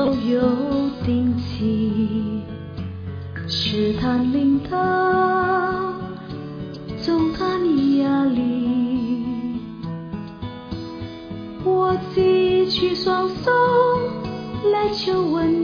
都有定期，试探领导，总担压力。我举起双手来求问。